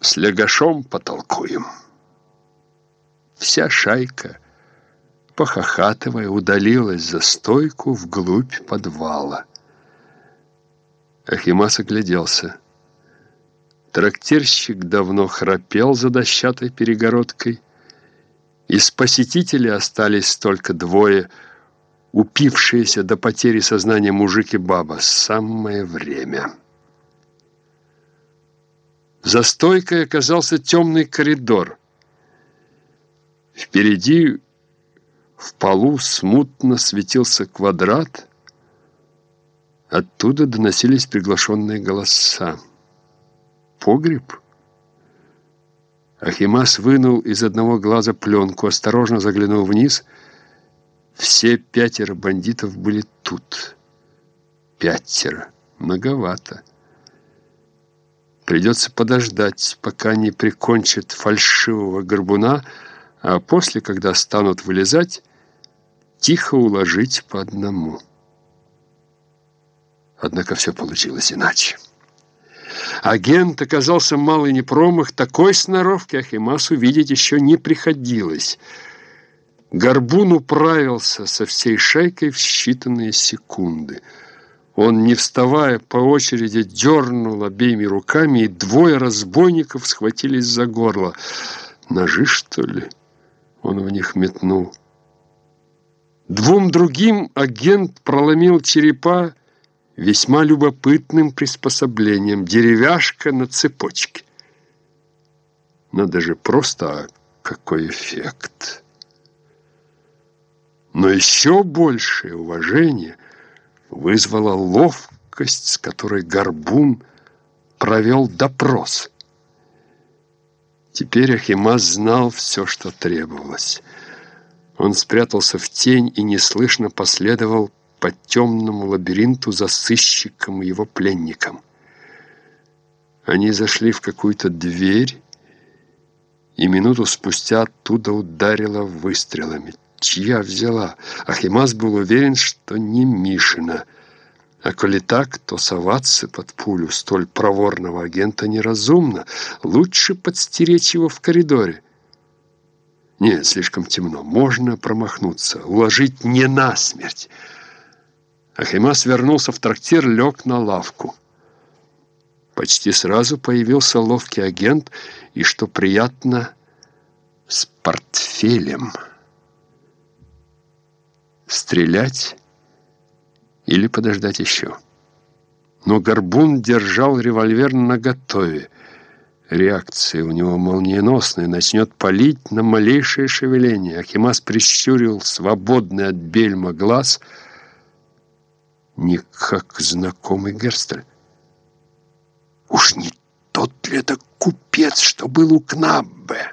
с лягашом потолкуем. Вся шайка, похохатывая, удалилась за стойку вглубь подвала. Ахимас огляделся. Трактирщик давно храпел за дощатой перегородкой. Из посетителей остались только двое, упившиеся до потери сознания мужик и баба. Самое время. За стойкой оказался темный коридор. Впереди в полу смутно светился квадрат. Оттуда доносились приглашенные голоса. Погреб? Ахимас вынул из одного глаза пленку, осторожно заглянул вниз. Все пятеро бандитов были тут. Пятеро. Многовато. Придется подождать, пока не прикончат фальшивого горбуна, а после, когда станут вылезать, тихо уложить по одному. Однако все получилось иначе. Агент оказался малый непромах, такой сноровки Ахимасу видеть еще не приходилось. Горбун управился со всей шайкой в считанные секунды – он, не вставая, по очереди дернул обеими руками, и двое разбойников схватились за горло. Ножи, что ли? Он в них метнул. Двум другим агент проломил черепа весьма любопытным приспособлением. Деревяшка на цепочке. Надо же просто, а какой эффект! Но еще большее уважение — вызвала ловкость, с которой Горбун провел допрос. Теперь Ахимас знал все, что требовалось. Он спрятался в тень и неслышно последовал по темному лабиринту за сыщиком и его пленником. Они зашли в какую-то дверь, и минуту спустя оттуда ударило выстрелами чья взяла. Ахимас был уверен, что не Мишина. А коли так, то соваться под пулю столь проворного агента неразумно. Лучше подстеречь его в коридоре. Нет, слишком темно. Можно промахнуться, уложить не насмерть. Ахимас вернулся в трактир, лег на лавку. Почти сразу появился ловкий агент и, что приятно, с портфелем – стрелять или подождать еще. Но Горбун держал револьвер наготове. Реакция у него молниеносная, начнет палить на малейшее шевеление. Ахимас прищурил свободный от бельма глаз, не как знакомый Герстель. Уж не тот ли это купец, что был у Кнаббе?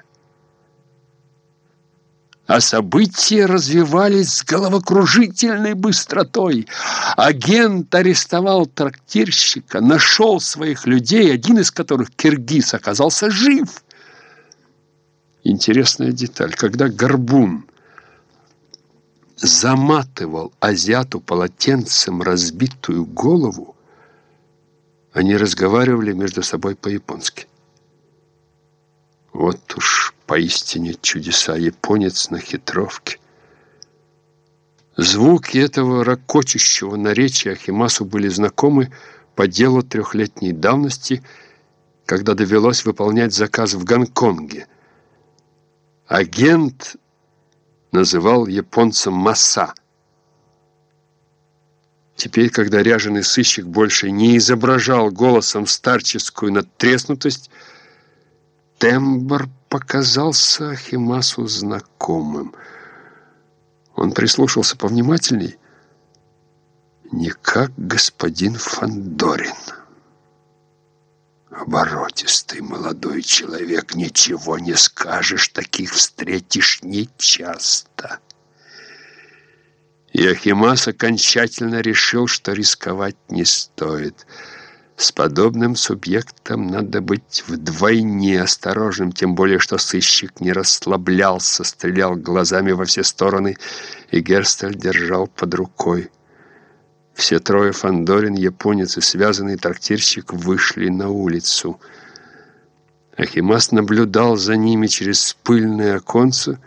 А события развивались с головокружительной быстротой. Агент арестовал трактирщика, нашел своих людей, один из которых, киргиз, оказался жив. Интересная деталь. Когда Горбун заматывал азиату полотенцем разбитую голову, они разговаривали между собой по-японски. Вот уж поистине чудеса. Японец на хитровке. Звуки этого ракочущего наречия Ахимасу были знакомы по делу трехлетней давности, когда довелось выполнять заказ в Гонконге. Агент называл японца Маса. Теперь, когда ряженый сыщик больше не изображал голосом старческую надтреснутость, тембр показался Ахимасу знакомым. Он прислушался повнимательней. Не как господин Фандорин. Оборотистый молодой человек, ничего не скажешь, таких встретишь нечасто. И Ахимас окончательно решил, что рисковать не стоит – с подобным субъектом надо быть вдвойне осторожным, тем более что сыщик не расслаблялся, стрелял глазами во все стороны, и Герстель держал под рукой. Все трое, Фандорин, японец и связанный трактирщик, вышли на улицу. Ахимас наблюдал за ними через пыльное оконце,